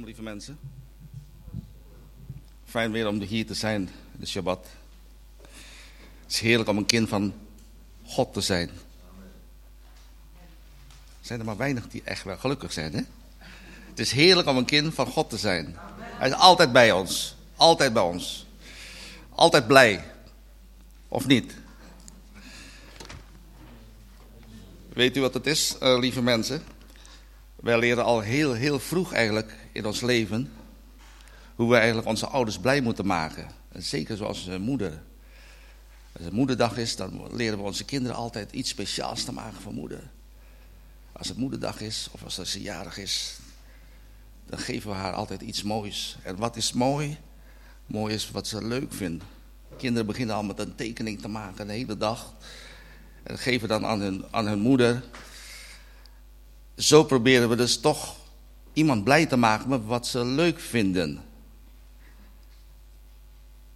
Lieve mensen. Fijn weer om hier te zijn, de Shabbat. Het is heerlijk om een kind van God te zijn. Zijn er maar weinig die echt wel gelukkig zijn, hè? Het is heerlijk om een kind van God te zijn. Hij is altijd bij ons. Altijd bij ons. Altijd blij. Of niet? Weet u wat het is, uh, lieve mensen? Wij leren al heel, heel vroeg eigenlijk in ons leven... hoe we eigenlijk onze ouders blij moeten maken. En zeker zoals uh, moeder. Als het moederdag is, dan leren we onze kinderen altijd iets speciaals te maken voor moeder. Als het moederdag is, of als ze jarig is... dan geven we haar altijd iets moois. En wat is mooi? Mooi is wat ze leuk vindt. Kinderen beginnen al met een tekening te maken de hele dag... En geven dan aan hun, aan hun moeder. Zo proberen we dus toch iemand blij te maken met wat ze leuk vinden.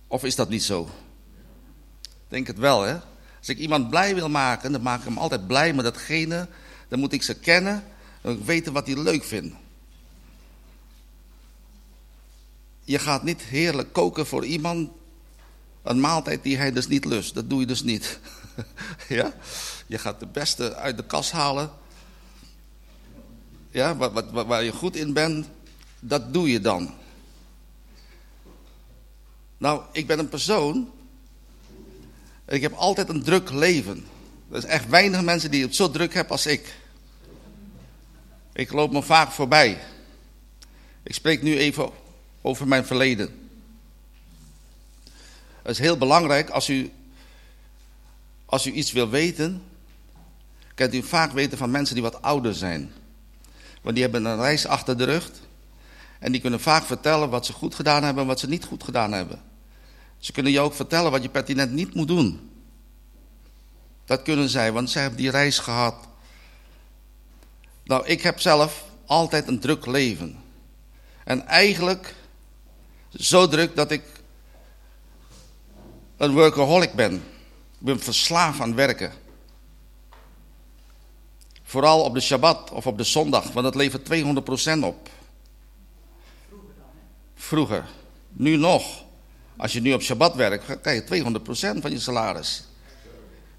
Of is dat niet zo? Ik denk het wel, hè? Als ik iemand blij wil maken, dan maak ik hem altijd blij met datgene. Dan moet ik ze kennen en weten wat hij leuk vindt. Je gaat niet heerlijk koken voor iemand een maaltijd die hij dus niet lust. Dat doe je dus niet. ja? Je gaat de beste uit de kas halen. Ja, wat, wat, waar je goed in bent, dat doe je dan. Nou, ik ben een persoon. Ik heb altijd een druk leven. Er is echt weinig mensen die het zo druk hebben als ik. Ik loop me vaak voorbij. Ik spreek nu even over mijn verleden. Het is heel belangrijk als u als u iets wil weten, kunt u vaak weten van mensen die wat ouder zijn. Want die hebben een reis achter de rug. En die kunnen vaak vertellen wat ze goed gedaan hebben en wat ze niet goed gedaan hebben. Ze kunnen je ook vertellen wat je pertinent niet moet doen. Dat kunnen zij, want zij hebben die reis gehad. Nou, ik heb zelf altijd een druk leven. En eigenlijk zo druk dat ik een workaholic ben. Ik ben verslaafd aan werken. Vooral op de Shabbat of op de zondag, want dat levert 200% op. Vroeger. Nu nog. Als je nu op Shabbat werkt, krijg je 200% van je salaris.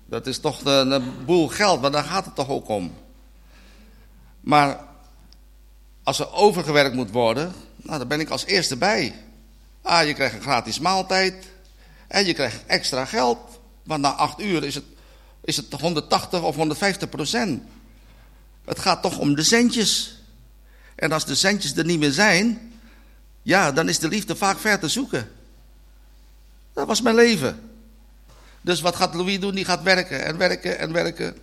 Dat is toch een, een boel geld, maar daar gaat het toch ook om. Maar als er overgewerkt moet worden, nou, dan ben ik als eerste bij. Ah, je krijgt een gratis maaltijd en je krijgt extra geld. Want na acht uur is het, is het 180 of 150 procent. Het gaat toch om de centjes. En als de centjes er niet meer zijn, ja, dan is de liefde vaak ver te zoeken. Dat was mijn leven. Dus wat gaat Louis doen? Die gaat werken en werken en werken.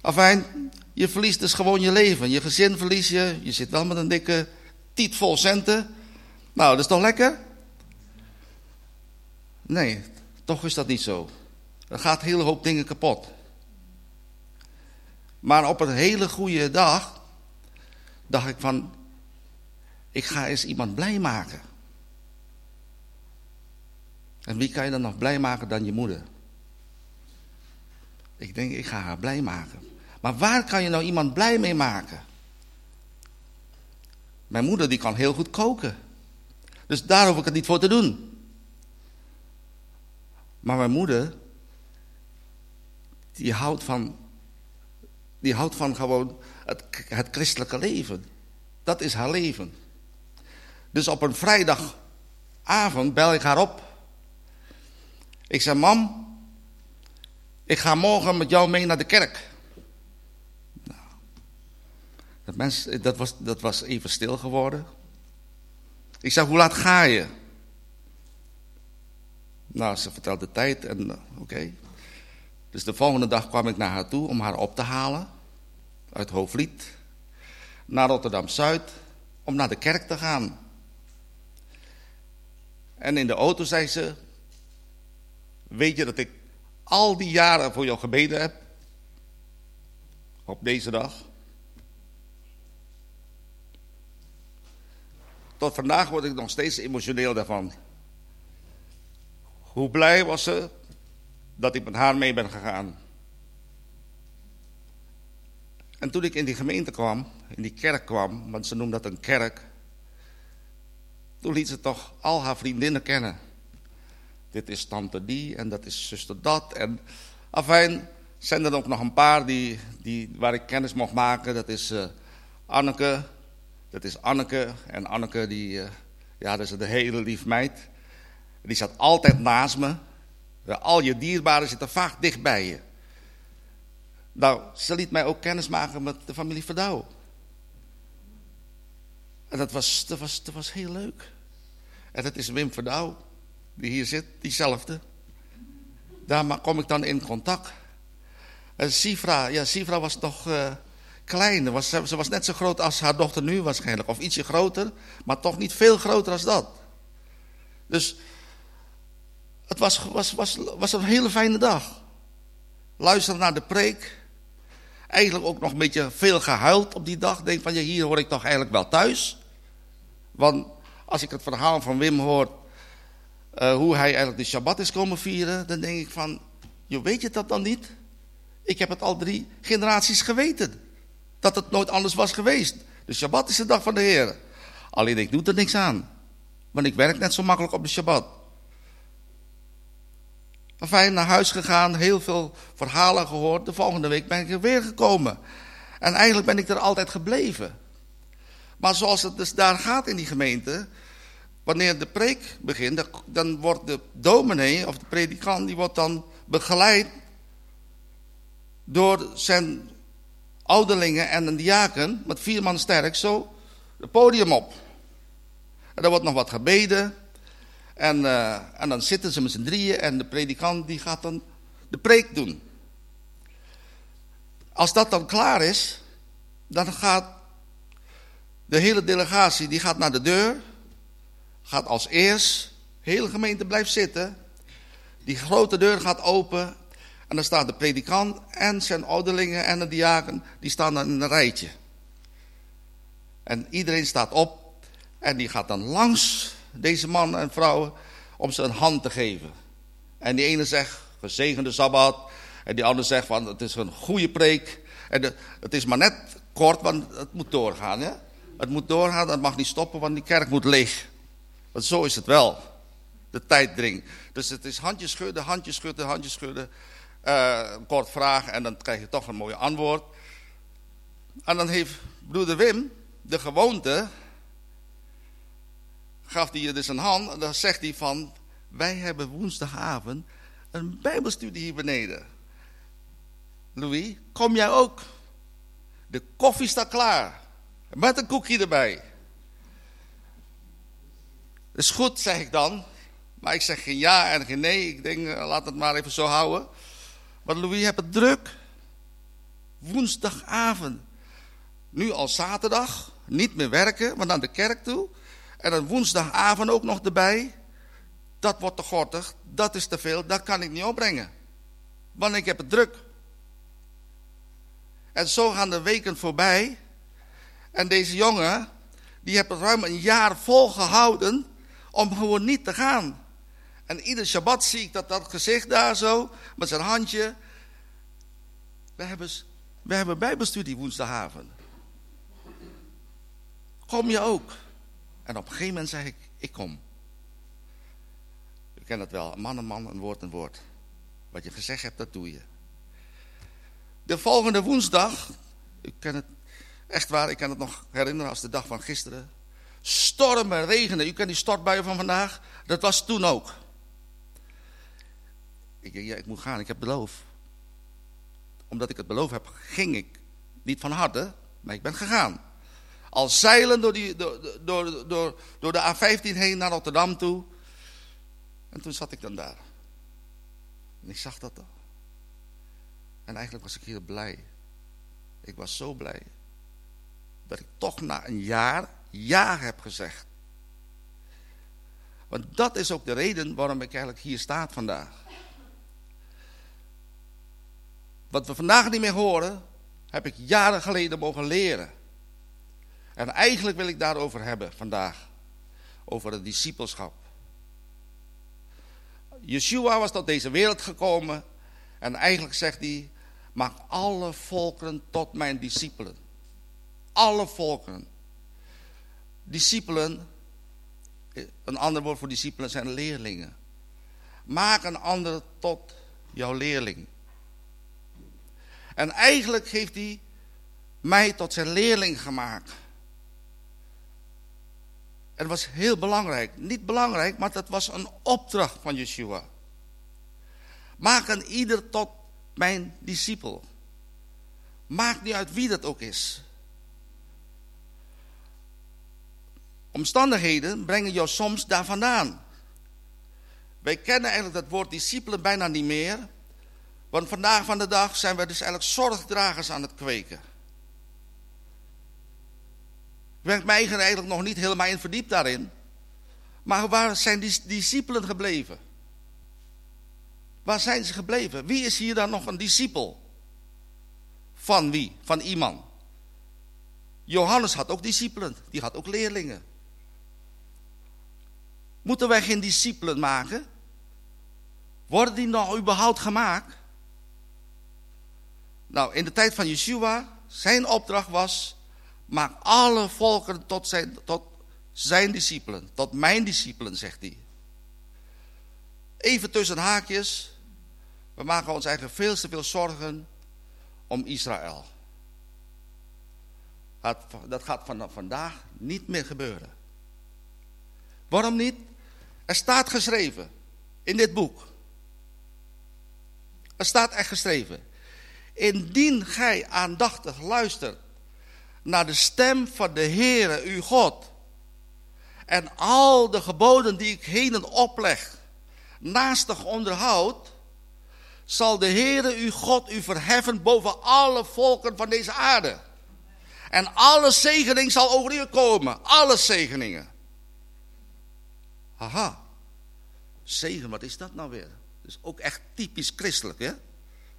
Afijn, je verliest dus gewoon je leven. Je gezin verlies je. Je zit wel met een dikke tiet vol centen. Nou, dat is toch lekker? Nee, toch is dat niet zo. Er gaat een hele hoop dingen kapot. Maar op een hele goede dag dacht ik van, ik ga eens iemand blij maken. En wie kan je dan nog blij maken dan je moeder? Ik denk, ik ga haar blij maken. Maar waar kan je nou iemand blij mee maken? Mijn moeder die kan heel goed koken. Dus daar hoef ik het niet voor te doen. Maar mijn moeder, die houdt van, die houdt van gewoon het, het christelijke leven. Dat is haar leven. Dus op een vrijdagavond bel ik haar op. Ik zeg, mam, ik ga morgen met jou mee naar de kerk. Nou, dat, mens, dat, was, dat was even stil geworden. Ik zeg, hoe laat ga je? Nou, ze vertelde de tijd en eh, oké. Dus de volgende dag kwam ik naar haar toe om haar op te halen. Uit Hoofdlied. Naar Rotterdam-Zuid. Om naar de kerk te gaan. En in de auto zei ze... Weet je dat ik al die jaren voor jou gebeden heb? Op deze dag. Tot vandaag word ik nog steeds emotioneel daarvan. Hoe blij was ze dat ik met haar mee ben gegaan. En toen ik in die gemeente kwam, in die kerk kwam, want ze noemen dat een kerk. Toen liet ze toch al haar vriendinnen kennen. Dit is tante die en dat is zuster dat. En afijn, zijn er ook nog een paar die, die, waar ik kennis mocht maken. Dat is uh, Anneke. Dat is Anneke. En Anneke, die, uh, ja, dat is een hele lief meid. Die zat altijd naast me. Al je dierbaren zitten vaak dicht bij je. Nou, ze liet mij ook kennis maken met de familie Verdouw. En dat was, dat, was, dat was heel leuk. En dat is Wim Verdouw, die hier zit, diezelfde. Daar kom ik dan in contact. En Sifra, ja, Sifra was nog uh, klein. Was, ze was net zo groot als haar dochter nu waarschijnlijk. Of ietsje groter, maar toch niet veel groter als dat. Dus het was, was, was, was een hele fijne dag. Luisteren naar de preek. Eigenlijk ook nog een beetje veel gehuild op die dag. Denk van, ja, hier hoor ik toch eigenlijk wel thuis. Want als ik het verhaal van Wim hoor, uh, hoe hij eigenlijk de Shabbat is komen vieren, dan denk ik van, je weet je dat dan niet? Ik heb het al drie generaties geweten. Dat het nooit anders was geweest. De Shabbat is de dag van de Heer. Alleen ik doe er niks aan. Want ik werk net zo makkelijk op de Shabbat. Enfin, naar huis gegaan, heel veel verhalen gehoord. De volgende week ben ik er weer gekomen. En eigenlijk ben ik er altijd gebleven. Maar zoals het dus daar gaat in die gemeente, wanneer de preek begint, dan wordt de dominee of de predikant, die wordt dan begeleid door zijn ouderlingen en een diaken, met vier man sterk, zo het podium op. En er wordt nog wat gebeden. En, uh, en dan zitten ze met z'n drieën en de predikant die gaat dan de preek doen. Als dat dan klaar is, dan gaat de hele delegatie die gaat naar de deur, gaat als eerst, de hele gemeente blijft zitten. Die grote deur gaat open en dan staat de predikant en zijn ouderlingen en de diaken, die staan dan in een rijtje. En iedereen staat op en die gaat dan langs deze man en vrouwen om ze een hand te geven. En die ene zegt, gezegende Sabbat. En die andere zegt, van, het is een goede preek. En het is maar net kort, want het moet doorgaan. Hè? Het moet doorgaan, het mag niet stoppen, want die kerk moet leeg. Want zo is het wel. De tijd dringt. Dus het is handjes schudden, handjes schudden, handjes schudden. Uh, kort vraag en dan krijg je toch een mooi antwoord. En dan heeft broeder Wim de gewoonte, gaf hij je dus een hand, en dan zegt hij van, wij hebben woensdagavond een bijbelstudie hier beneden. Louis, kom jij ook? De koffie staat klaar. Met een koekje erbij. Is goed, zeg ik dan. Maar ik zeg geen ja en geen nee. Ik denk, eh, laat het maar even zo houden. Want Louis hebt het druk. Woensdagavond. Nu al zaterdag. Niet meer werken, maar naar de kerk toe. En dan woensdagavond ook nog erbij. Dat wordt te gortig. Dat is te veel. Dat kan ik niet opbrengen. Want ik heb het druk. En zo gaan de weken voorbij. En deze jongen, die heeft ruim een jaar volgehouden om gewoon niet te gaan. En ieder Shabbat zie ik dat, dat gezicht daar zo, met zijn handje. We hebben, we hebben bijbelstudie woensdagavond. Kom je ook? En op een gegeven moment zeg ik, ik kom. U kent het wel, man een man, een woord een woord. Wat je gezegd hebt, dat doe je. De volgende woensdag, u kent het echt waar, ik kan het nog herinneren als de dag van gisteren. Stormen, regenen, u kent die stortbuien van vandaag, dat was toen ook. Ik ja, ik moet gaan, ik heb beloofd. Omdat ik het beloofd heb, ging ik. Niet van harte, maar ik ben gegaan. Al zeilen door, die, door, door, door, door de A15 heen naar Rotterdam toe. En toen zat ik dan daar. En ik zag dat. En eigenlijk was ik heel blij. Ik was zo blij. Dat ik toch na een jaar ja heb gezegd. Want dat is ook de reden waarom ik eigenlijk hier sta vandaag. Wat we vandaag niet meer horen, heb ik jaren geleden mogen leren. En eigenlijk wil ik daarover hebben vandaag. Over het discipelschap. Yeshua was tot deze wereld gekomen. En eigenlijk zegt hij, maak alle volkeren tot mijn discipelen. Alle volkeren. Discipelen, een ander woord voor discipelen zijn leerlingen. Maak een ander tot jouw leerling. En eigenlijk heeft hij mij tot zijn leerling gemaakt. Het was heel belangrijk. Niet belangrijk, maar het was een opdracht van Yeshua. Maak een ieder tot mijn discipel. Maakt niet uit wie dat ook is. Omstandigheden brengen jou soms daar vandaan. Wij kennen eigenlijk dat woord discipelen bijna niet meer. Want vandaag van de dag zijn we dus eigenlijk zorgdragers aan het kweken. Ben mij eigenlijk nog niet helemaal in verdiept daarin. Maar waar zijn die discipelen gebleven? Waar zijn ze gebleven? Wie is hier dan nog een discipel? Van wie? Van iemand. Johannes had ook discipelen, die had ook leerlingen. Moeten wij geen discipelen maken? Worden die nou überhaupt gemaakt? Nou, in de tijd van Yeshua, zijn opdracht was, maak alle volken tot zijn, tot zijn discipelen, tot mijn discipelen, zegt hij. Even tussen haakjes, we maken ons eigenlijk veel te veel zorgen om Israël. Dat gaat vanaf vandaag niet meer gebeuren. Waarom niet? Er staat geschreven in dit boek. Er staat echt geschreven. Indien gij aandachtig luistert naar de stem van de Heere uw God. En al de geboden die ik heden opleg, naastig onderhoud, zal de Heere uw God u verheffen boven alle volken van deze aarde. En alle zegening zal over u komen. Alle zegeningen. Haha. Zegen, wat is dat nou weer? Dus ook echt typisch christelijk, hè?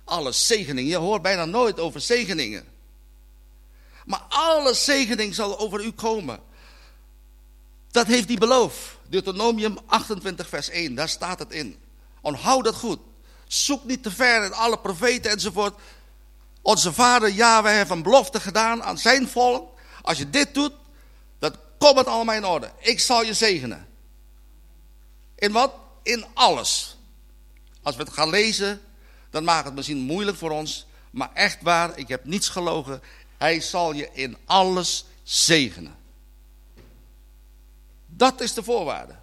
Alle zegeningen. Je hoort bijna nooit over zegeningen. Maar alle zegening zal over u komen. Dat heeft hij beloofd. Deuteronomium 28 vers 1, daar staat het in. Onthoud dat goed. Zoek niet te ver in alle profeten enzovoort. Onze vader Yahweh heeft een belofte gedaan aan zijn volk. Als je dit doet, dan komt het allemaal in orde. Ik zal je zegenen. In wat? In alles. Als we het gaan lezen, dan maakt het misschien moeilijk voor ons. Maar echt waar, ik heb niets gelogen. Hij zal je in alles zegenen. Dat is de voorwaarde.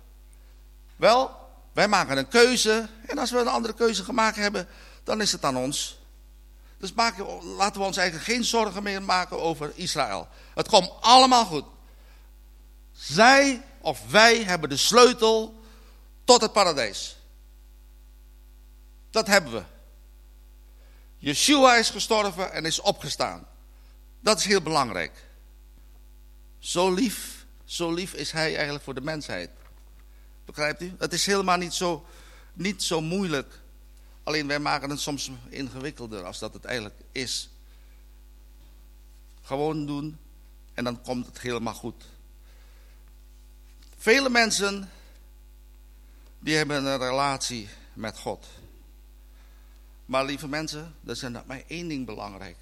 Wel, wij maken een keuze. En als we een andere keuze gemaakt hebben, dan is het aan ons. Dus laten we ons eigenlijk geen zorgen meer maken over Israël. Het komt allemaal goed. Zij of wij hebben de sleutel tot het paradijs. Dat hebben we. Yeshua is gestorven en is opgestaan. Dat is heel belangrijk. Zo lief, zo lief is hij eigenlijk voor de mensheid. Begrijpt u? Het is helemaal niet zo, niet zo moeilijk. Alleen wij maken het soms ingewikkelder als dat het eigenlijk is. Gewoon doen en dan komt het helemaal goed. Vele mensen die hebben een relatie met God. Maar lieve mensen, er is maar één ding belangrijk.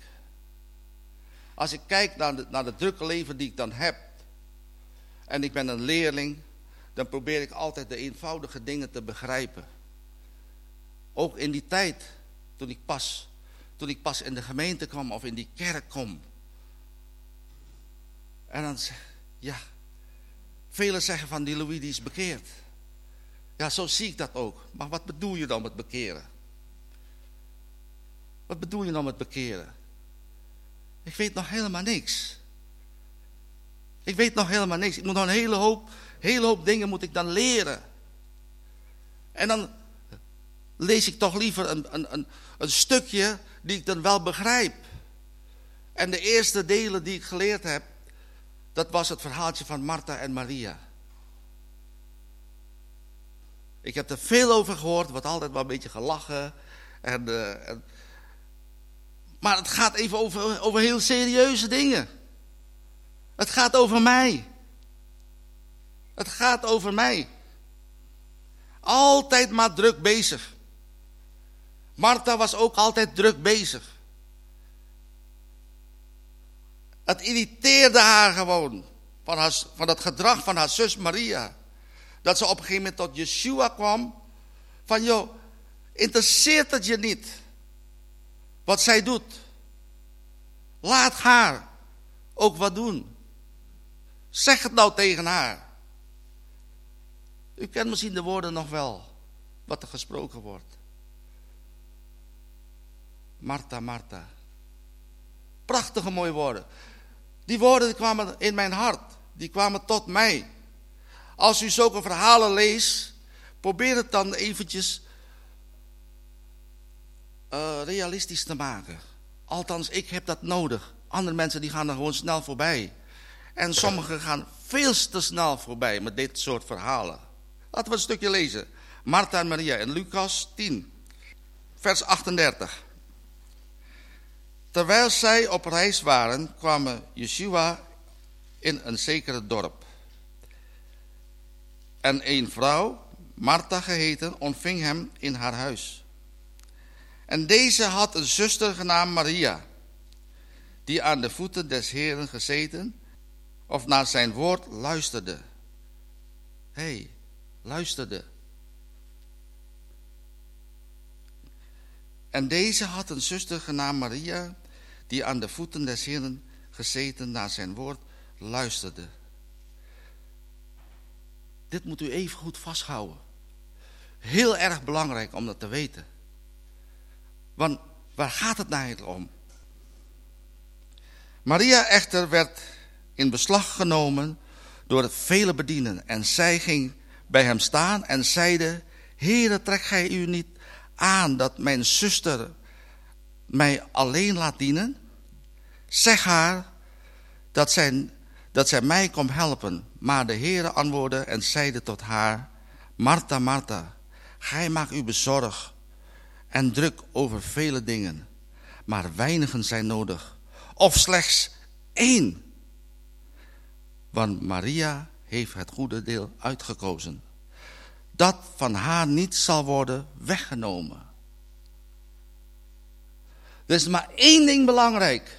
Als ik kijk naar, de, naar het drukke leven die ik dan heb. En ik ben een leerling. Dan probeer ik altijd de eenvoudige dingen te begrijpen. Ook in die tijd. Toen ik pas, toen ik pas in de gemeente kwam of in die kerk kom. En dan ja. Velen zeggen van die Louis die is bekeerd. Ja, zo zie ik dat ook. Maar wat bedoel je dan met bekeren? Wat bedoel je dan met bekeren? Ik weet nog helemaal niks. Ik weet nog helemaal niks. Ik moet nog een hele hoop, hele hoop dingen moet ik dan leren. En dan lees ik toch liever een, een, een, een stukje die ik dan wel begrijp. En de eerste delen die ik geleerd heb, dat was het verhaaltje van Martha en Maria. Ik heb er veel over gehoord, wordt altijd wel een beetje gelachen. En, uh, en maar het gaat even over, over heel serieuze dingen. Het gaat over mij. Het gaat over mij. Altijd maar druk bezig. Martha was ook altijd druk bezig. Het irriteerde haar gewoon van, haar, van het gedrag van haar zus Maria. Dat ze op een gegeven moment tot Yeshua kwam. Van joh, interesseert het je niet wat zij doet? Laat haar ook wat doen. Zeg het nou tegen haar. U kent misschien de woorden nog wel, wat er gesproken wordt. Martha, Martha. Prachtige mooie woorden. Die woorden kwamen in mijn hart. Die kwamen tot mij. Als u zulke verhalen leest, probeer het dan eventjes uh, realistisch te maken. Althans, ik heb dat nodig. Andere mensen die gaan er gewoon snel voorbij. En sommigen gaan veel te snel voorbij met dit soort verhalen. Laten we een stukje lezen. Martha en Maria in Lucas 10, vers 38. Terwijl zij op reis waren, kwamen Yeshua in een zekere dorp. En een vrouw, Martha geheten, ontving hem in haar huis. En deze had een zuster genaamd Maria, die aan de voeten des Heeren gezeten of naar zijn woord luisterde. Hé, hey, luisterde. En deze had een zuster genaamd Maria, die aan de voeten des Heeren gezeten naar zijn woord luisterde. Dit moet u even goed vasthouden. Heel erg belangrijk om dat te weten. Want waar gaat het nou eigenlijk om? Maria echter werd in beslag genomen door het vele bedienen. En zij ging bij hem staan en zeide, Heere, trek gij u niet aan dat mijn zuster mij alleen laat dienen? Zeg haar dat zij, dat zij mij komt helpen. Maar de Heere antwoordde en zeide tot haar, Martha, Martha, gij maakt u bezorgd en druk over vele dingen. Maar weinigen zijn nodig. Of slechts één. Want Maria heeft het goede deel uitgekozen. Dat van haar niet zal worden weggenomen. Er is maar één ding belangrijk.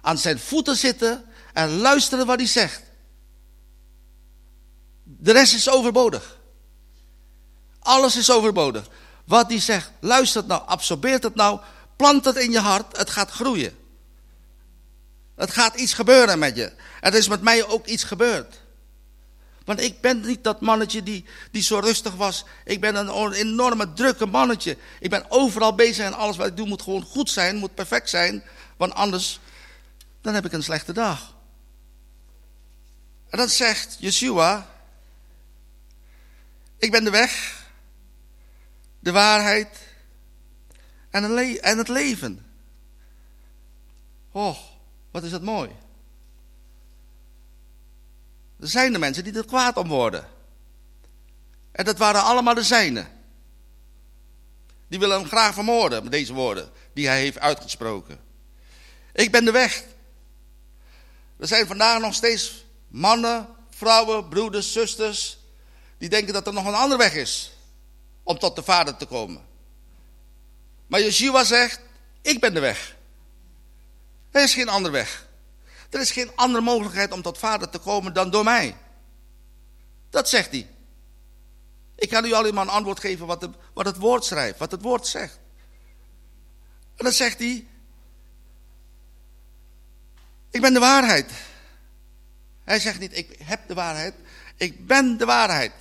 Aan zijn voeten zitten en luisteren wat hij zegt. De rest is overbodig. Alles is overbodig. Wat hij zegt, luistert nou, absorbeert het nou, plant het in je hart, het gaat groeien. Het gaat iets gebeuren met je. Er is met mij ook iets gebeurd. Want ik ben niet dat mannetje die, die zo rustig was. Ik ben een enorme drukke mannetje. Ik ben overal bezig en alles wat ik doe moet gewoon goed zijn, moet perfect zijn. Want anders, dan heb ik een slechte dag. En dan zegt Yeshua, ik ben de weg, de waarheid en, het leven. Oh, wat is dat mooi. Er zijn de mensen die er kwaad om worden. En dat waren allemaal de zijnen. Die willen hem graag vermoorden met deze woorden die hij heeft uitgesproken. Ik ben de weg. Er zijn vandaag nog steeds mannen, vrouwen, broeders, zusters, die denken dat er nog een andere weg is om tot de Vader te komen. Maar Yeshua zegt, ik ben de weg. Er is geen andere weg. Er is geen andere mogelijkheid om tot Vader te komen dan door mij. Dat zegt hij. Ik kan u alleen maar een antwoord geven wat, wat het woord schrijft, wat het woord zegt. En dan zegt hij, ik ben de waarheid. Hij zegt niet, ik heb de waarheid, ik ben de waarheid.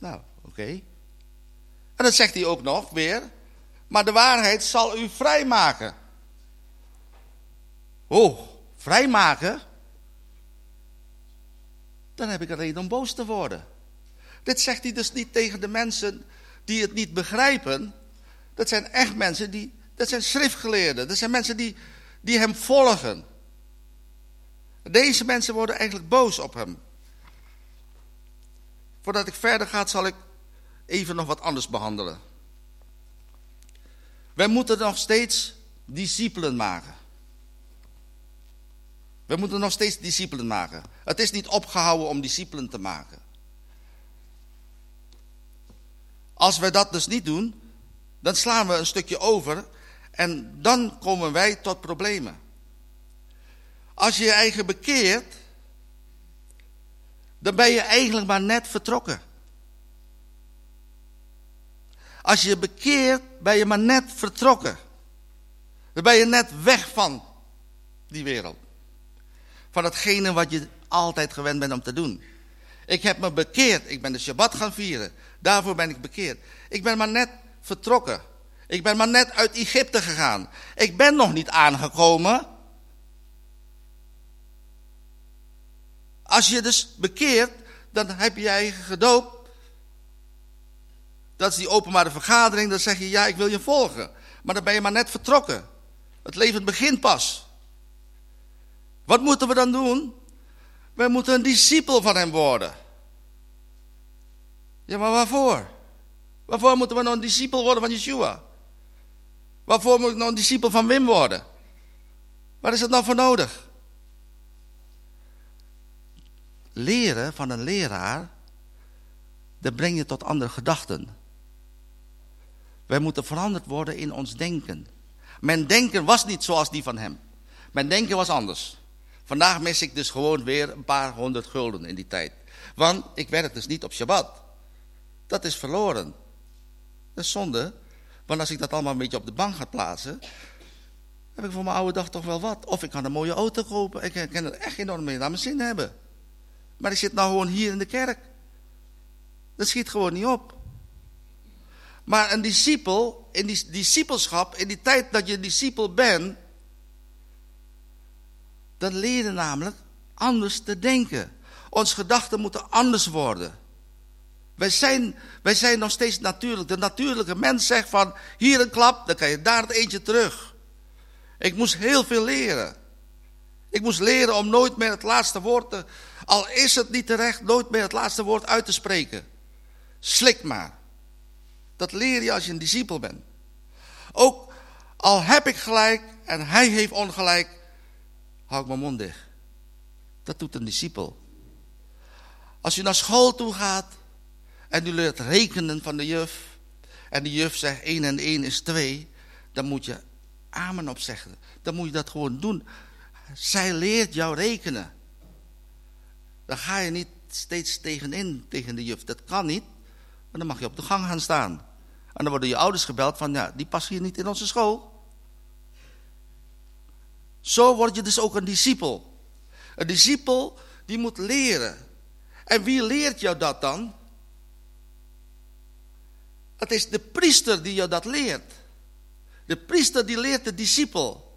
Nou, oké. En dan zegt hij ook nog weer, maar de waarheid zal u vrijmaken. Oh, vrijmaken? Dan heb ik een reden om boos te worden. Dit zegt hij dus niet tegen de mensen die het niet begrijpen. Dat zijn echt mensen die, dat zijn schriftgeleerden. Dat zijn mensen die, die hem volgen. Deze mensen worden eigenlijk boos op hem. Voordat ik verder ga, zal ik even nog wat anders behandelen. Wij moeten nog steeds discipelen maken. We moeten nog steeds discipelen maken. Het is niet opgehouden om discipelen te maken. Als we dat dus niet doen, dan slaan we een stukje over En dan komen wij tot problemen. Als je je eigen bekeert, dan ben je eigenlijk maar net vertrokken. Als je bekeert, ben je maar net vertrokken. Dan ben je net weg van die wereld. Van hetgene wat je altijd gewend bent om te doen. Ik heb me bekeerd. Ik ben de Shabbat gaan vieren. Daarvoor ben ik bekeerd. Ik ben maar net vertrokken. Ik ben maar net uit Egypte gegaan. Ik ben nog niet aangekomen. Als je dus bekeert, dan heb je je eigen gedoopt. Dat is die openbare vergadering, dan zeg je ja, ik wil je volgen. Maar dan ben je maar net vertrokken. Het leven begint pas. Wat moeten we dan doen? Wij moeten een discipel van hem worden. Ja, maar waarvoor? Waarvoor moeten we nou een discipel worden van Yeshua? Waarvoor moet ik nou een discipel van Wim worden? Waar is het nou voor nodig? Leren van een leraar, dat breng je tot andere gedachten. Wij moeten veranderd worden in ons denken. Mijn denken was niet zoals die van hem. Mijn denken was anders. Vandaag mis ik dus gewoon weer een paar honderd gulden in die tijd. Want ik werk dus niet op Shabbat. Dat is verloren. Dat is zonde. Want als ik dat allemaal een beetje op de bank ga plaatsen... heb ik voor mijn oude dag toch wel wat. Of ik kan een mooie auto kopen. Ik kan er echt enorm mee naar mijn zin hebben. Maar ik zit nou gewoon hier in de kerk. Dat schiet gewoon niet op. Maar een discipel, in die discipelschap, in die tijd dat je discipel bent... dan leer je namelijk anders te denken. Ons gedachten moeten anders worden. Wij zijn, wij zijn nog steeds natuurlijk. De natuurlijke mens zegt van, hier een klap, dan kan je daar het eentje terug. Ik moest heel veel leren. Ik moest leren om nooit meer het laatste woord te... Al is het niet terecht, nooit meer het laatste woord uit te spreken. Slik maar. Dat leer je als je een discipel bent. Ook al heb ik gelijk en hij heeft ongelijk, hou ik mijn mond dicht. Dat doet een discipel. Als je naar school toe gaat en u leert rekenen van de juf. En de juf zegt 1 en 1 is 2. Dan moet je amen op zeggen. Dan moet je dat gewoon doen. Zij leert jou rekenen. Dan ga je niet steeds tegenin tegen de juf. Dat kan niet. Maar dan mag je op de gang gaan staan. En dan worden je ouders gebeld van, ja, die passen hier niet in onze school. Zo word je dus ook een discipel. Een discipel die moet leren. En wie leert jou dat dan? Het is de priester die je dat leert. De priester die leert de discipel.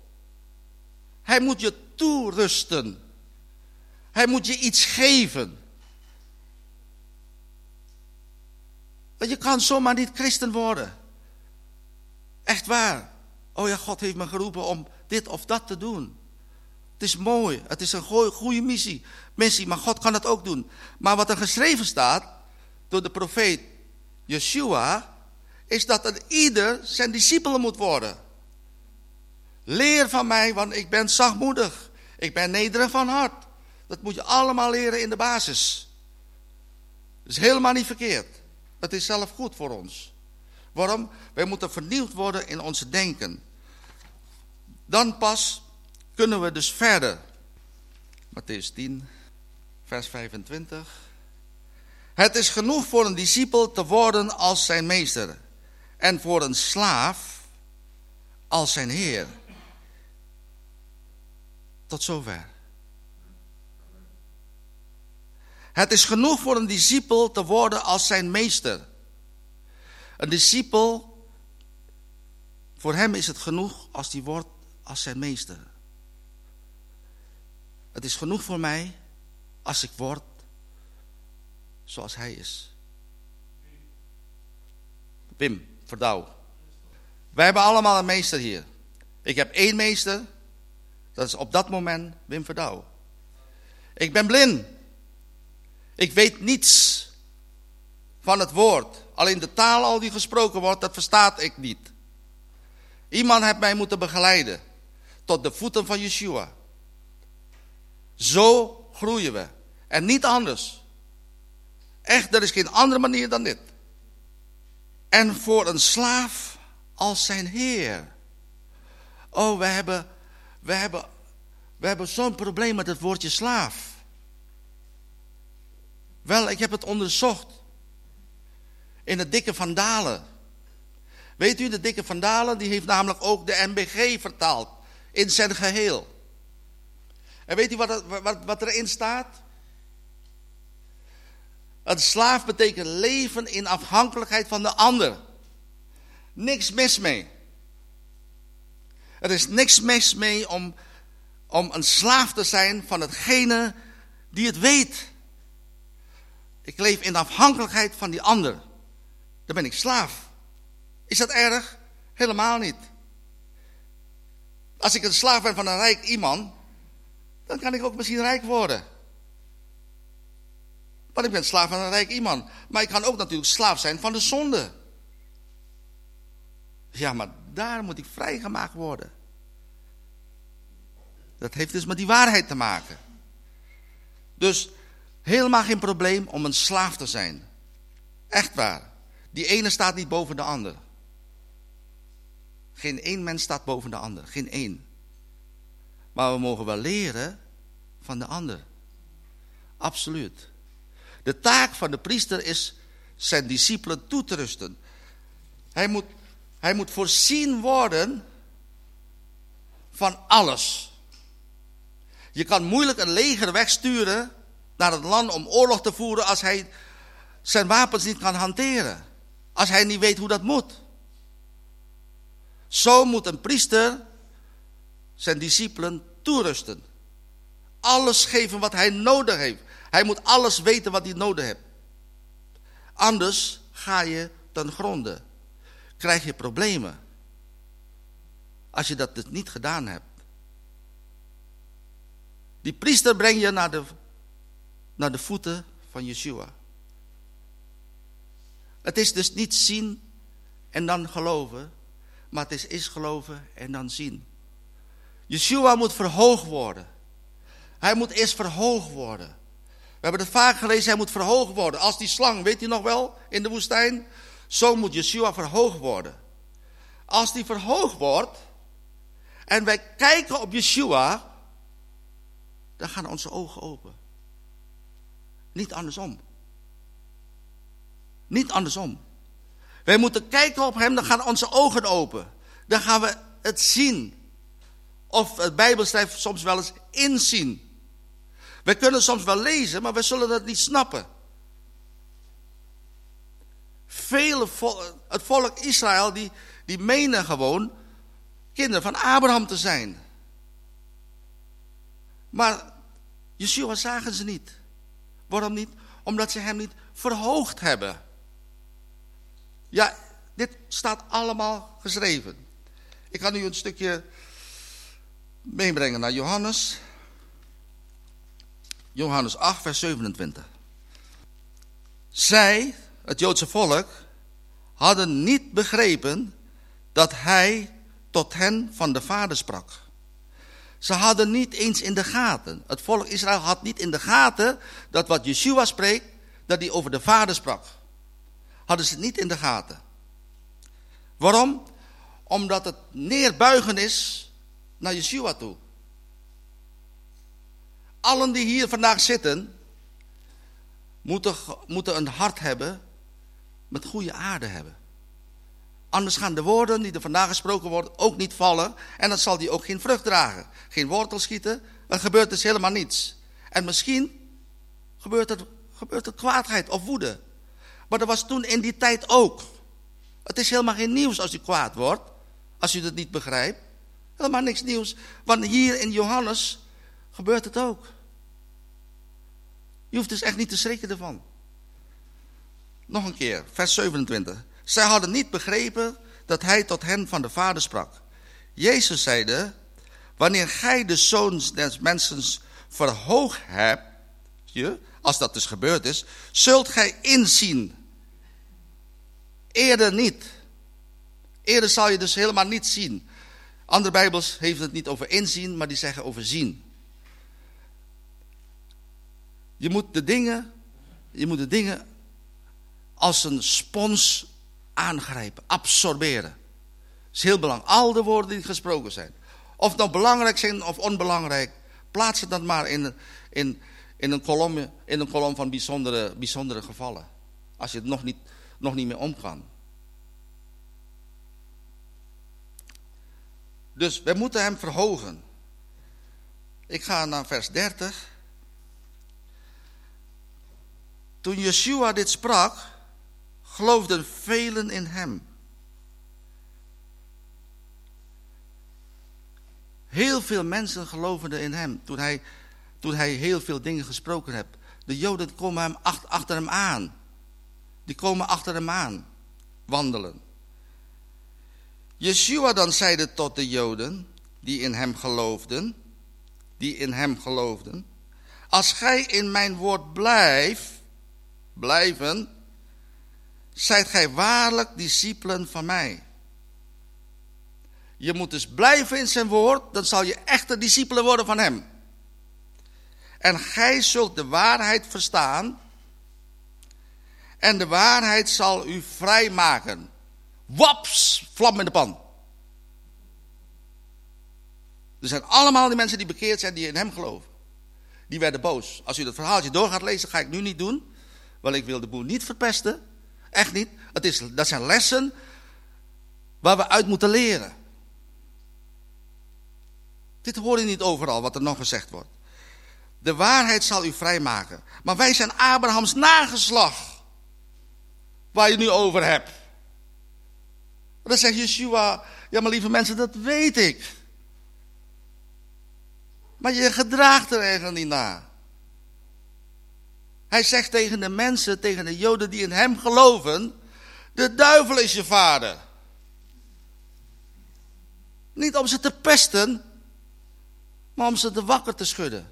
Hij moet je toerusten. Hij moet je iets geven. Want je kan zomaar niet christen worden. Echt waar. Oh ja, God heeft me geroepen om dit of dat te doen. Het is mooi. Het is een goede missie. missie. Maar God kan het ook doen. Maar wat er geschreven staat door de profeet Yeshua is dat een ieder zijn discipelen moet worden. Leer van mij, want ik ben zachtmoedig. Ik ben nederig van hart. Dat moet je allemaal leren in de basis. Dat is helemaal niet verkeerd. Het is zelf goed voor ons. Waarom? Wij moeten vernieuwd worden in ons denken. Dan pas kunnen we dus verder. Matthäus 10, vers 25. Het is genoeg voor een discipel te worden als zijn meester en voor een slaaf als zijn heer. Tot zover. Het is genoeg voor een discipel te worden als zijn meester. Een discipel, voor hem is het genoeg als hij wordt als zijn meester. Het is genoeg voor mij als ik word zoals hij is. Wim. Verdouw. Wij hebben allemaal een meester hier. Ik heb één meester. Dat is op dat moment Wim Verdouw. Ik ben blind. Ik weet niets van het woord. Alleen de taal al die gesproken wordt, dat verstaat ik niet. Iemand heeft mij moeten begeleiden. Tot de voeten van Yeshua. Zo groeien we. En niet anders. Echt, er is geen andere manier dan dit en voor een slaaf als zijn heer. Oh, we hebben, we hebben, we hebben zo'n probleem met het woordje slaaf. Wel, ik heb het onderzocht. In het dikke Vandalen. Weet u, de dikke Vandalen, die heeft namelijk ook de MBG vertaald. In zijn geheel. En weet u wat, wat, wat erin staat? Een slaaf betekent leven in afhankelijkheid van de ander. Niks mis mee. Er is niks mis mee om, om een slaaf te zijn van hetgene die het weet. Ik leef in afhankelijkheid van die ander. Dan ben ik slaaf. Is dat erg? Helemaal niet. Als ik een slaaf ben van een rijk iemand, dan kan ik ook misschien rijk worden. Want ik ben slaaf van een rijk iemand. Maar ik kan ook natuurlijk slaaf zijn van de zonde. Ja, maar daar moet ik vrijgemaakt worden. Dat heeft dus met die waarheid te maken. Dus helemaal geen probleem om een slaaf te zijn. Echt waar. Die ene staat niet boven de ander. Geen één mens staat boven de ander. Geen één. Maar we mogen wel leren van de ander. Absoluut. De taak van de priester is zijn discipelen toe te rusten. Hij moet, hij moet voorzien worden van alles. Je kan moeilijk een leger wegsturen naar het land om oorlog te voeren als hij zijn wapens niet kan hanteren. Als hij niet weet hoe dat moet. Zo moet een priester zijn discipelen toerusten. Alles geven wat hij nodig heeft. Hij moet alles weten wat hij nodig heeft. Anders ga je ten gronde. Krijg je problemen. Als je dat dus niet gedaan hebt. Die priester breng je naar de, naar de voeten van Yeshua. Het is dus niet zien en dan geloven. Maar het is, is geloven en dan zien. Yeshua moet verhoogd worden. Hij moet eerst verhoogd worden. We hebben het vaak gelezen, hij moet verhoogd worden. Als die slang, weet u nog wel, in de woestijn? Zo moet Yeshua verhoogd worden. Als die verhoogd wordt en wij kijken op Yeshua, dan gaan onze ogen open. Niet andersom. Niet andersom. Wij moeten kijken op hem, dan gaan onze ogen open. Dan gaan we het zien. Of het Bijbel schrijft soms wel eens inzien. We kunnen soms wel lezen, maar we zullen het niet snappen. Vele het volk Israël, die, die menen gewoon kinderen van Abraham te zijn. Maar Yeshua zagen ze niet. Waarom niet? Omdat ze hem niet verhoogd hebben. Ja, dit staat allemaal geschreven. Ik ga nu een stukje meebrengen naar Johannes. Johannes 8, vers 27. Zij, het Joodse volk, hadden niet begrepen dat hij tot hen van de Vader sprak. Ze hadden niet eens in de gaten. Het volk Israël had niet in de gaten dat wat Yeshua spreekt, dat hij over de Vader sprak. Hadden ze niet in de gaten. Waarom? Omdat het neerbuigen is naar Yeshua toe. Allen die hier vandaag zitten, moeten, moeten een hart hebben met goede aarde hebben. Anders gaan de woorden die er vandaag gesproken worden ook niet vallen. En dan zal die ook geen vrucht dragen. Geen wortel schieten. Er gebeurt dus helemaal niets. En misschien gebeurt er, gebeurt er kwaadheid of woede. Maar dat was toen in die tijd ook. Het is helemaal geen nieuws als u kwaad wordt. Als u het niet begrijpt. Helemaal niks nieuws. Want hier in Johannes gebeurt het ook. Je hoeft dus echt niet te schrikken ervan. Nog een keer, vers 27. Zij hadden niet begrepen dat hij tot hen van de Vader sprak. Jezus zeide, wanneer gij de Zoon des mensen verhoogd hebt, je, als dat dus gebeurd is, zult gij inzien. Eerder niet. Eerder zal je dus helemaal niet zien. Andere bijbels heeft het niet over inzien, maar die zeggen over zien. Je moet de dingen, je moet de dingen als een spons aangrijpen, absorberen. Dat is heel belangrijk. Al de woorden die gesproken zijn. Of het nou belangrijk zijn of onbelangrijk. Plaats het dan maar in, in, in, een, kolom, in een kolom van bijzondere, bijzondere gevallen. Als je het nog niet, nog niet meer om kan. Dus we moeten hem verhogen. Ik ga naar vers 30. Toen Yeshua dit sprak, geloofden velen in hem. Heel veel mensen geloofden in hem toen hij, toen hij heel veel dingen gesproken heeft. De Joden komen hem achter hem aan. Die komen achter hem aan wandelen. Yeshua dan zeide tot de Joden die in hem geloofden, die in hem geloofden, als gij in mijn woord blijft, blijven, zijt gij waarlijk discipelen van mij. Je moet dus blijven in zijn woord, dan zal je echte discipelen worden van hem. En gij zult de waarheid verstaan. En de waarheid zal u vrijmaken. Waps, vlam in de pan. Er zijn allemaal die mensen die bekeerd zijn, die in hem geloven. Die werden boos. Als u dat verhaaltje door gaat lezen, ga ik nu niet doen. Want ik wil de boel niet verpesten. Echt niet. Het is, dat zijn lessen waar we uit moeten leren. Dit hoor je niet overal, wat er nog gezegd wordt. De waarheid zal u vrijmaken. Maar wij zijn Abrahams nageslag. Waar je nu over hebt. Dan zegt Yeshua, ja maar lieve mensen, dat weet ik. Maar je gedraagt er eigenlijk niet naar. Hij zegt tegen de mensen, tegen de Joden die in hem geloven, de duivel is je vader. Niet om ze te pesten, maar om ze te wakker te schudden.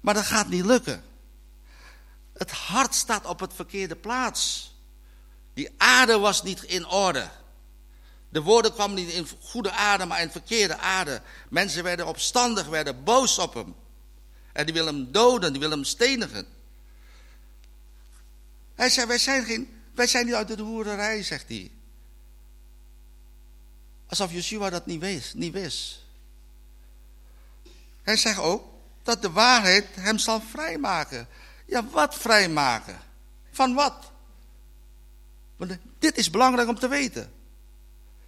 Maar dat gaat niet lukken. Het hart staat op het verkeerde plaats. Die aarde was niet in orde. De woorden kwamen niet in goede aarde, maar in verkeerde aarde. Mensen werden opstandig, werden boos op hem. En die willen hem doden, die willen hem stenigen. Hij zei, wij zijn, geen, wij zijn niet uit de hoererij, zegt hij. Alsof Yeshua dat niet wist. Niet wist. Hij zegt ook dat de waarheid hem zal vrijmaken. Ja, wat vrijmaken? Van wat? Want dit is belangrijk om te weten.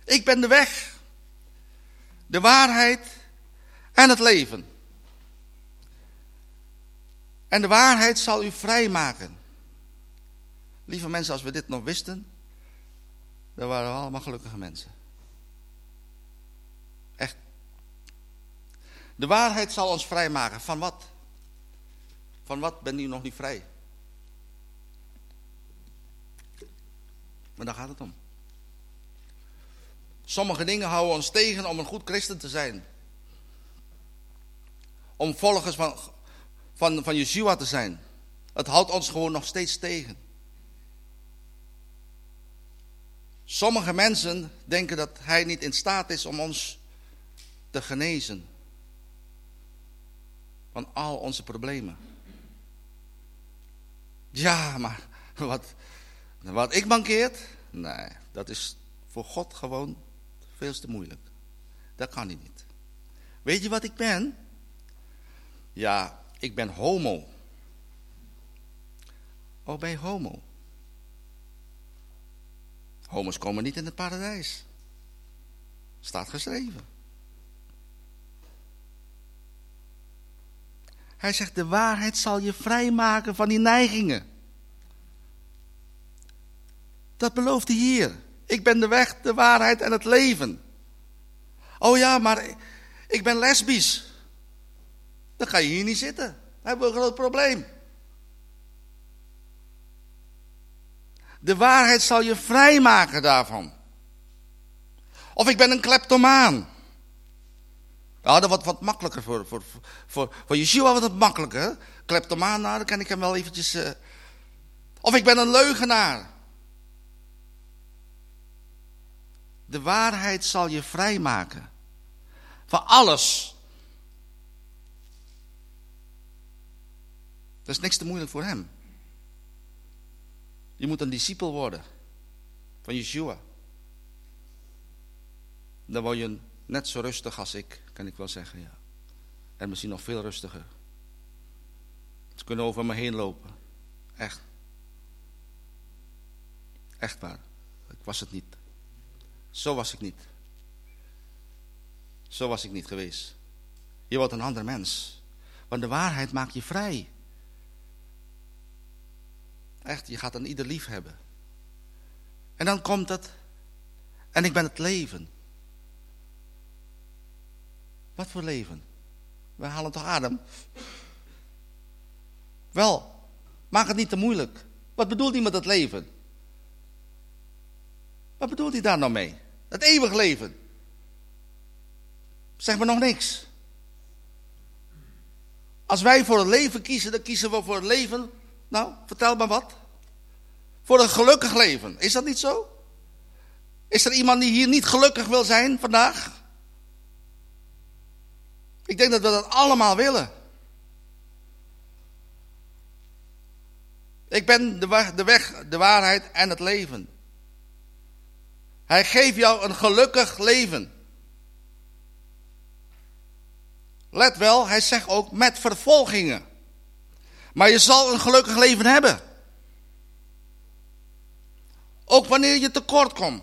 Ik ben de weg, de waarheid en het leven. En de waarheid zal u vrijmaken. Lieve mensen, als we dit nog wisten, dan waren we allemaal gelukkige mensen. Echt. De waarheid zal ons vrijmaken. Van wat? Van wat ben u nog niet vrij? Maar daar gaat het om. Sommige dingen houden ons tegen om een goed christen te zijn. Om volgers van, van, van Yeshua te zijn. Het houdt ons gewoon nog steeds tegen. Sommige mensen denken dat hij niet in staat is om ons te genezen. Van al onze problemen. Ja, maar wat, wat ik mankeert? Nee, dat is voor God gewoon veel te moeilijk. Dat kan hij niet. Weet je wat ik ben? Ja, ik ben homo. Oh, ben je homo? Homo's komen niet in het paradijs. Staat geschreven. Hij zegt, de waarheid zal je vrijmaken van die neigingen. Dat belooft hij hier. Ik ben de weg, de waarheid en het leven. Oh ja, maar ik ben lesbisch. Dan ga je hier niet zitten. Dan hebben we een groot probleem. De waarheid zal je vrijmaken daarvan. Of ik ben een kleptomaan. Ja, dat wordt wat makkelijker voor, voor, voor, voor Yeshua wordt makkelijker. Kleptomaan, nou, dan kan ik hem wel eventjes... Uh... Of ik ben een leugenaar. De waarheid zal je vrijmaken. Van alles. Dat is niks te moeilijk voor hem. Je moet een discipel worden van Yeshua. Dan word je net zo rustig als ik, kan ik wel zeggen, ja. En misschien nog veel rustiger. Ze kunnen over me heen lopen. Echt. Echt waar. Ik was het niet. Zo was ik niet. Zo was ik niet geweest. Je wordt een ander mens. Want de waarheid maakt je vrij. Echt, je gaat een ieder lief hebben. En dan komt het. En ik ben het leven. Wat voor leven? We halen toch adem? Wel, maak het niet te moeilijk. Wat bedoelt hij met het leven? Wat bedoelt hij daar nou mee? Het eeuwig leven. Zeg maar nog niks. Als wij voor het leven kiezen, dan kiezen we voor het leven. Nou, vertel me wat. Voor een gelukkig leven. Is dat niet zo? Is er iemand die hier niet gelukkig wil zijn vandaag? Ik denk dat we dat allemaal willen. Ik ben de weg, de weg, de waarheid en het leven. Hij geeft jou een gelukkig leven. Let wel, hij zegt ook met vervolgingen. Maar je zal een gelukkig leven hebben. Ook wanneer je tekort komt.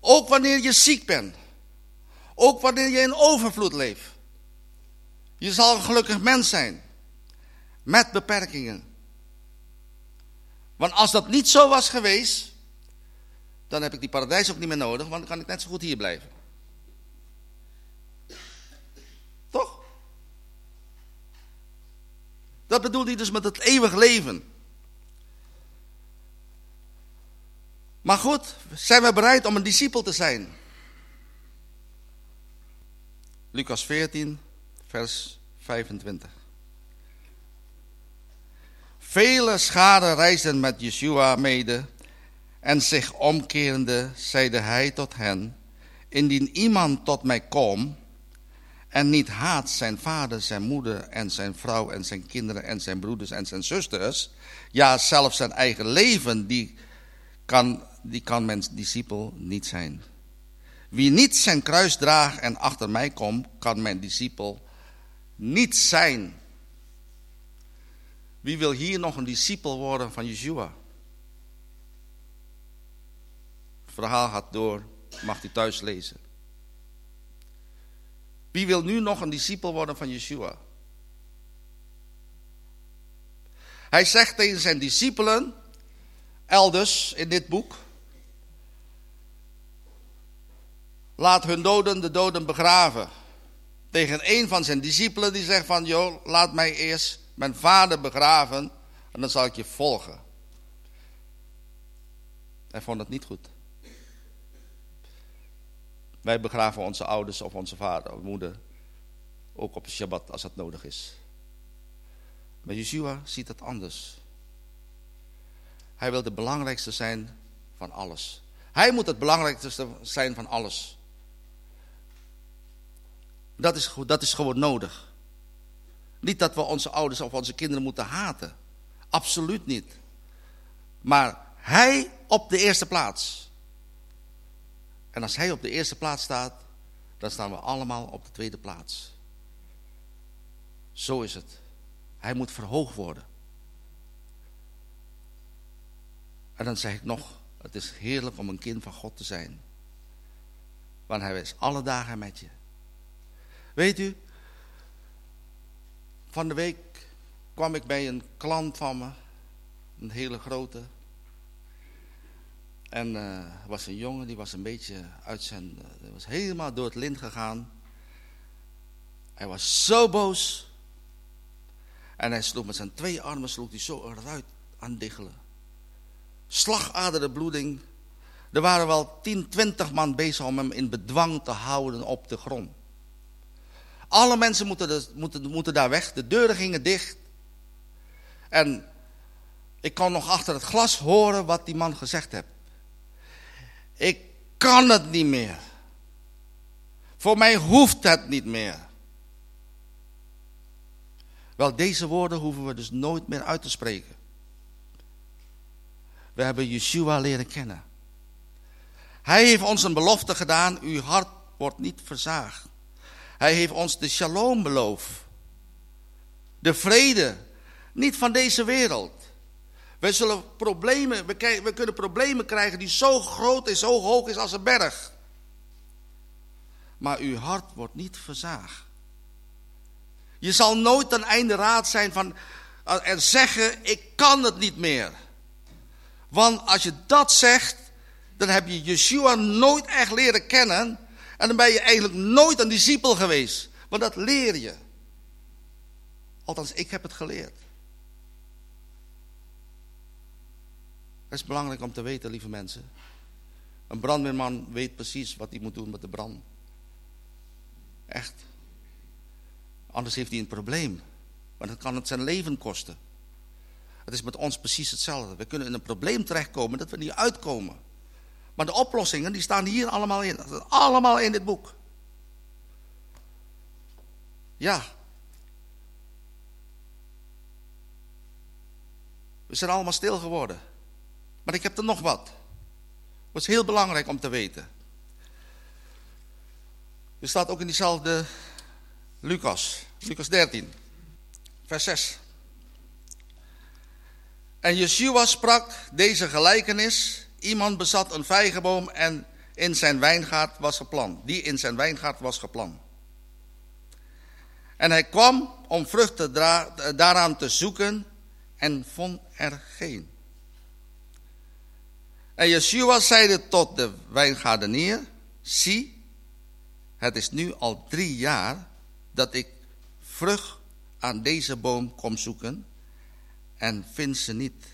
Ook wanneer je ziek bent. Ook wanneer je in overvloed leeft. Je zal een gelukkig mens zijn. Met beperkingen. Want als dat niet zo was geweest, dan heb ik die paradijs ook niet meer nodig, want dan kan ik net zo goed hier blijven. Toch? Dat bedoelt hij dus met het eeuwig leven. Maar goed, zijn we bereid om een discipel te zijn? Lucas 14, vers 25. Vele scharen reisden met Yeshua mede en zich omkerende zeide hij tot hen, indien iemand tot mij komt en niet haat zijn vader, zijn moeder en zijn vrouw en zijn kinderen en zijn broeders en zijn zusters, ja zelfs zijn eigen leven, die kan, die kan mijn discipel niet zijn. Wie niet zijn kruis draagt en achter mij komt, kan mijn discipel niet zijn. Wie wil hier nog een discipel worden van Yeshua? Het verhaal gaat door, mag u thuis lezen. Wie wil nu nog een discipel worden van Yeshua? Hij zegt tegen zijn discipelen, elders in dit boek, laat hun doden de doden begraven. Tegen een van zijn discipelen die zegt van, joh, laat mij eerst mijn vader begraven en dan zal ik je volgen. Hij vond het niet goed. Wij begraven onze ouders of onze vader of moeder ook op Shabbat als dat nodig is. Maar Yeshua ziet het anders. Hij wil de belangrijkste zijn van alles. Hij moet het belangrijkste zijn van alles. Dat is, dat is gewoon nodig. Niet dat we onze ouders of onze kinderen moeten haten. Absoluut niet. Maar hij op de eerste plaats. En als hij op de eerste plaats staat, dan staan we allemaal op de tweede plaats. Zo is het. Hij moet verhoogd worden. En dan zeg ik nog, het is heerlijk om een kind van God te zijn. Want hij is alle dagen met je. Weet u, van de week kwam ik bij een klant van me, een hele grote. En uh, er was een jongen, die was een beetje uit zijn, uh, was helemaal door het lint gegaan. Hij was zo boos. En hij sloeg met zijn twee armen, sloeg hij zo eruit aan diggelen. Slagaderen Er waren wel 10, 20 man bezig om hem in bedwang te houden op de grond. Alle mensen moeten, dus, moeten, moeten daar weg. De deuren gingen dicht. En ik kon nog achter het glas horen wat die man gezegd heeft. Ik kan het niet meer. Voor mij hoeft het niet meer. Wel, deze woorden hoeven we dus nooit meer uit te spreken. We hebben Yeshua leren kennen. Hij heeft ons een belofte gedaan, uw hart wordt niet verzaagd. Hij heeft ons de shalom beloofd. De vrede, niet van deze wereld. We zullen problemen, we, kunnen problemen krijgen die zo groot en zo hoog is als een berg. Maar uw hart wordt niet verzaagd. Je zal nooit ten einde raad zijn van eh, en zeggen, ik kan het niet meer. Want als je dat zegt, dan heb je Yeshua nooit echt leren kennen. En dan ben je eigenlijk nooit een discipel geweest. Want dat leer je. Althans, ik heb het geleerd. Is belangrijk om te weten, lieve mensen. Een brandweerman weet precies wat hij moet doen met de brand. Echt. Anders heeft hij een probleem. Want dan kan het zijn leven kosten. Het is met ons precies hetzelfde. We kunnen in een probleem terechtkomen dat we niet uitkomen. Maar de oplossingen die staan hier allemaal in. Allemaal in dit boek. Ja. We zijn allemaal stil geworden. Maar ik heb er nog wat. Dat is heel belangrijk om te weten. Er staat ook in diezelfde Lucas, Lucas 13, vers 6. En Yeshua sprak deze gelijkenis. Iemand bezat een vijgenboom en in zijn wijngaard was geplant. Die in zijn wijngaard was geplant. En hij kwam om vruchten daaraan te zoeken en vond er geen. En Yeshua zeide tot de wijngaardenier, zie, het is nu al drie jaar dat ik vrucht aan deze boom kom zoeken en vind ze niet.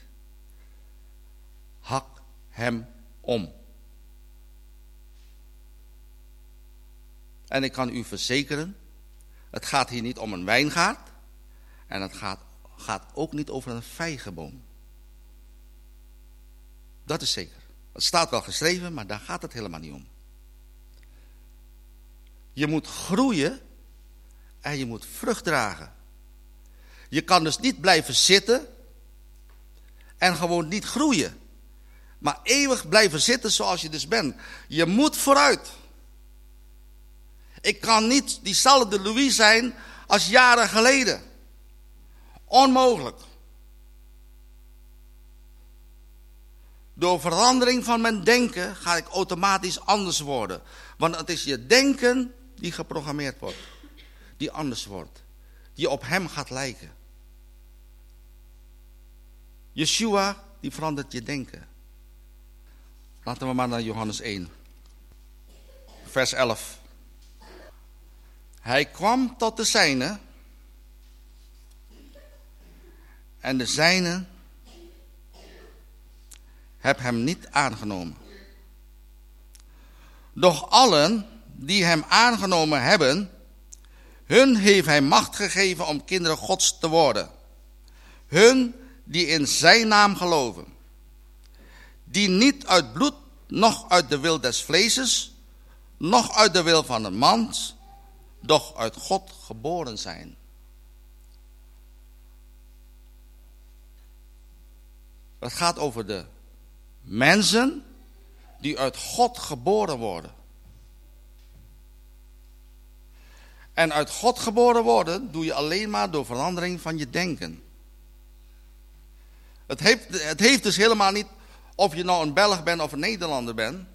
Hak hem om. En ik kan u verzekeren, het gaat hier niet om een wijngaard en het gaat, gaat ook niet over een vijgenboom. Dat is zeker. Het staat wel geschreven, maar daar gaat het helemaal niet om. Je moet groeien en je moet vrucht dragen. Je kan dus niet blijven zitten en gewoon niet groeien. Maar eeuwig blijven zitten zoals je dus bent. Je moet vooruit. Ik kan niet diezelfde Louis zijn als jaren geleden. Onmogelijk. Door verandering van mijn denken ga ik automatisch anders worden. Want het is je denken die geprogrammeerd wordt. Die anders wordt. Die op hem gaat lijken. Yeshua, die verandert je denken. Laten we maar naar Johannes 1. Vers 11. Hij kwam tot de zijnen. En de zijnen heb hem niet aangenomen. Doch allen die hem aangenomen hebben, hun heeft hij macht gegeven om kinderen gods te worden. Hun die in zijn naam geloven. Die niet uit bloed, noch uit de wil des vleeses, noch uit de wil van een man, doch uit God geboren zijn. Het gaat over de Mensen die uit God geboren worden. En uit God geboren worden doe je alleen maar door verandering van je denken. Het heeft, het heeft dus helemaal niet of je nou een Belg bent of een Nederlander bent.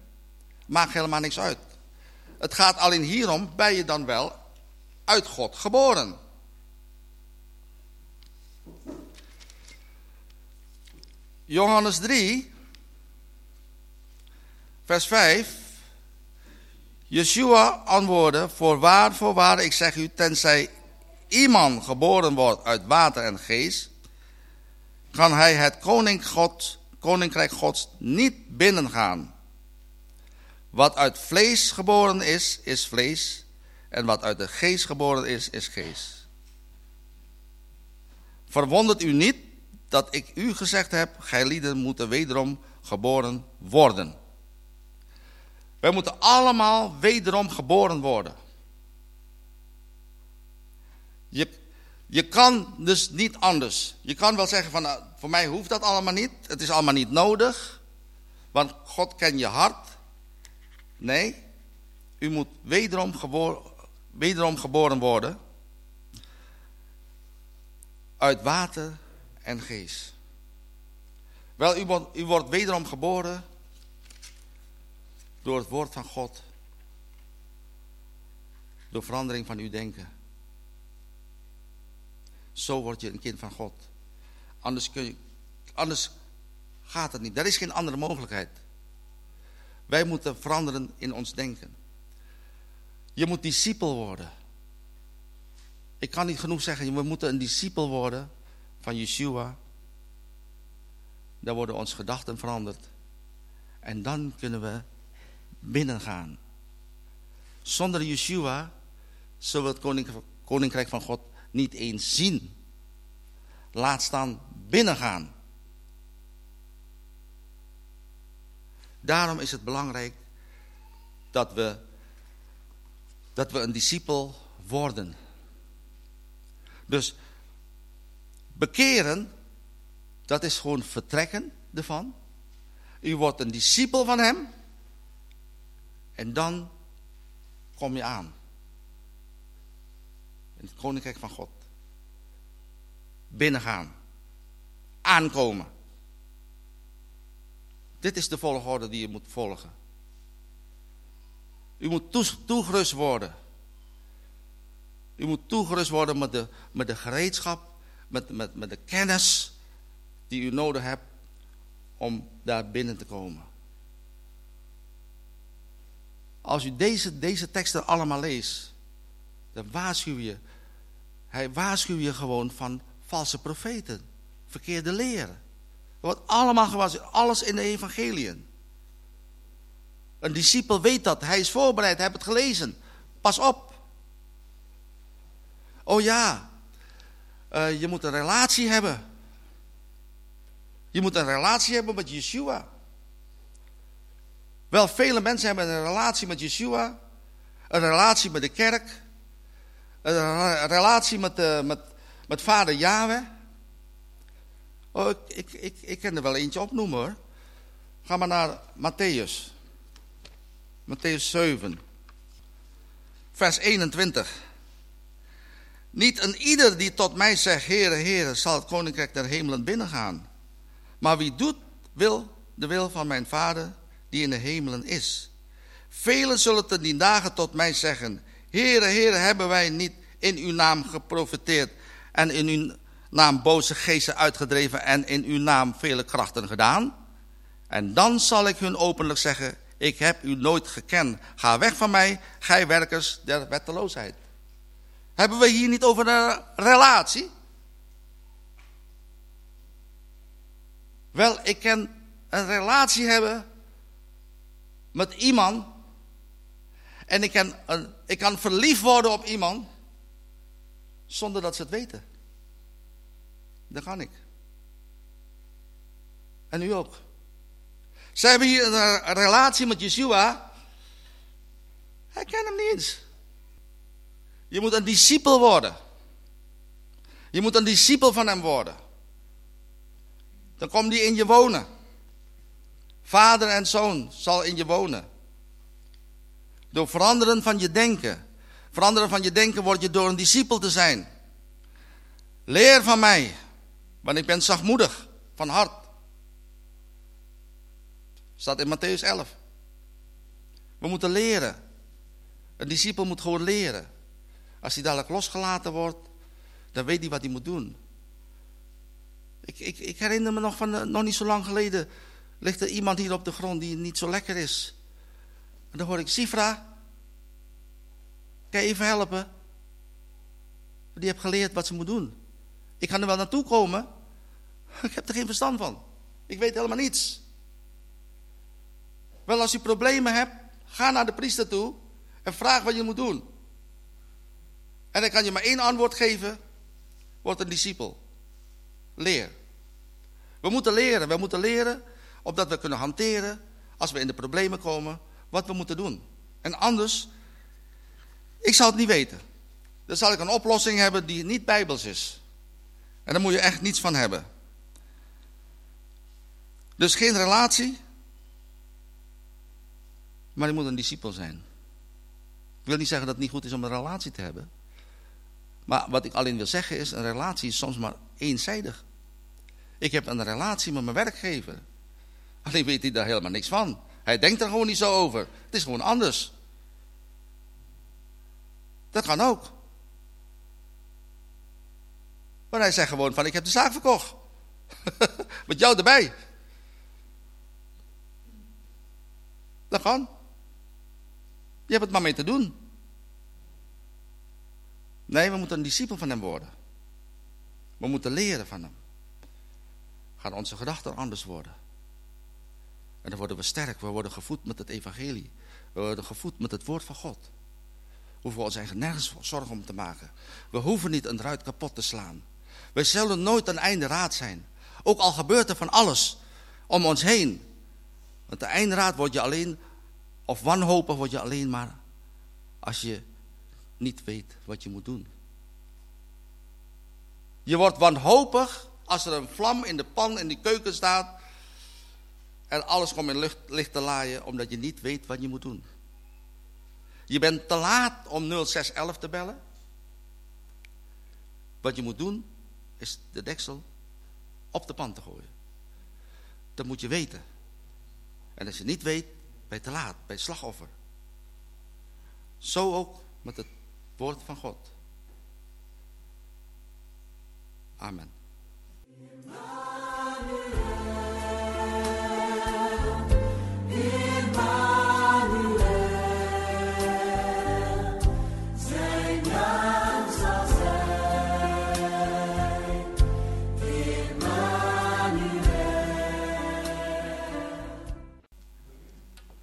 Maakt helemaal niks uit. Het gaat alleen hierom, ben je dan wel uit God geboren. Johannes 3, Vers 5. Yeshua antwoordde, voorwaar, voorwaar, ik zeg u, tenzij iemand geboren wordt uit water en geest, kan hij het God, koninkrijk gods niet binnengaan. Wat uit vlees geboren is, is vlees. En wat uit de geest geboren is, is geest. Verwondert u niet dat ik u gezegd heb, gij lieden moeten wederom geboren worden. Wij moeten allemaal wederom geboren worden. Je, je kan dus niet anders. Je kan wel zeggen van, nou, voor mij hoeft dat allemaal niet. Het is allemaal niet nodig. Want God kent je hart. Nee. u moet wederom, geboren, wederom geboren worden uit water en geest. Wel, u u wordt wederom geboren door het woord van God. Door verandering van uw denken. Zo word je een kind van God. Anders, kun je, anders gaat het niet. Er is geen andere mogelijkheid. Wij moeten veranderen in ons denken. Je moet discipel worden. Ik kan niet genoeg zeggen, we moeten een discipel worden van Yeshua. Dan worden onze gedachten veranderd. En dan kunnen we binnengaan. Zonder Yeshua zullen we het koninkrijk van God niet eens zien. Laat staan binnengaan. Daarom is het belangrijk dat we, dat we een discipel worden. Dus bekeren, dat is gewoon vertrekken ervan. U wordt een discipel van hem. En dan kom je aan. In het koninkrijk van God. Binnengaan. Aankomen. Dit is de volgorde die je moet volgen. U moet toegerust worden. U moet toegerust worden met de, met de gereedschap, met, met, met de kennis die u nodig hebt om daar binnen te komen. Als u deze, deze teksten allemaal leest, dan waarschuw je. Hij waarschuwt je gewoon van valse profeten, verkeerde leren. Er wordt allemaal gewaarschuwd, alles in de evangeliën. Een discipel weet dat, hij is voorbereid, hij heeft het gelezen. Pas op. Oh ja, uh, je moet een relatie hebben. Je moet een relatie hebben met Yeshua. Wel, vele mensen hebben een relatie met Yeshua, een relatie met de kerk, een relatie met, de, met, met vader Yahweh. Oh, ik, ik, ik, ik kan er wel eentje opnoemen hoor. Ga maar naar Matthäus. Matthäus 7. Vers 21. Niet een ieder die tot mij zegt, Heere, Heere, zal het koninkrijk der hemelen binnengaan. Maar wie doet wil de wil van mijn vader die in de hemelen is. Velen zullen ten die dagen tot mij zeggen, Heere, Heere, hebben wij niet in uw naam geprofiteerd en in uw naam boze geesten uitgedreven en in uw naam vele krachten gedaan? En dan zal ik hun openlijk zeggen, ik heb u nooit gekend. Ga weg van mij, gij werkers der wetteloosheid. Hebben we hier niet over een relatie? Wel, ik kan een relatie hebben met iemand. En ik kan, een, ik kan verliefd worden op iemand. Zonder dat ze het weten. Dat kan ik. En u ook. Ze hebben hier een relatie met Yeshua. Hij kent hem niet. Je moet een discipel worden. Je moet een discipel van hem worden. Dan komt hij in je wonen. Vader en zoon zal in je wonen. Door veranderen van je denken. Veranderen van je denken word je door een discipel te zijn. Leer van mij, want ik ben zachtmoedig van hart. Staat in Matthäus 11. We moeten leren. Een discipel moet gewoon leren. Als hij dadelijk losgelaten wordt, dan weet hij wat hij moet doen. Ik, ik, ik herinner me nog van eh, nog niet zo lang geleden ligt er iemand hier op de grond die niet zo lekker is. En dan hoor ik, Sifra, kan je even helpen? Die heeft geleerd wat ze moet doen. Ik kan er wel naartoe komen. Ik heb er geen verstand van. Ik weet helemaal niets. Wel, als u problemen hebt, ga naar de priester toe en vraag wat je moet doen. En dan kan je maar één antwoord geven. Word een discipel. Leer. We moeten leren. We moeten leren opdat we kunnen hanteren als we in de problemen komen wat we moeten doen. En anders, ik zal het niet weten. Dan zal ik een oplossing hebben die niet bijbels is. En daar moet je echt niets van hebben. Dus geen relatie, maar je moet een discipel zijn. wil niet zeggen dat het niet goed is om een relatie te hebben. Maar wat ik alleen wil zeggen is, een relatie is soms maar eenzijdig. Ik heb een relatie met mijn werkgever. Alleen weet hij daar helemaal niks van. Hij denkt er gewoon niet zo over. Het is gewoon anders. Dat kan ook. Maar hij zegt gewoon van, ik heb de zaak verkocht. Met jou erbij. Dat kan. Je hebt het maar mee te doen. Nee, we moeten een discipel van hem worden. We moeten leren van hem. Gaan onze gedachten anders worden. En dan worden we sterk. We worden gevoed met het evangelie. We worden gevoed met het woord van God. We hoeven ons eigen nergens zorgen om te maken. We hoeven niet een ruit kapot te slaan. We zullen nooit een einde raad zijn. Ook al gebeurt er van alles om ons heen. Want de eindraad word je alleen, of wanhopig word je alleen maar als je niet weet wat je moet doen. Je wordt wanhopig als er een vlam in de pan in die keuken staat en alles komt in lucht, licht te laaien omdat je niet weet wat je moet doen. Je bent te laat om 0611 te bellen. Wat je moet doen is de deksel op de pan te gooien. Dat moet je weten. En als je niet weet, ben je te laat, bij slachtoffer. Zo ook met het woord van God. Amen.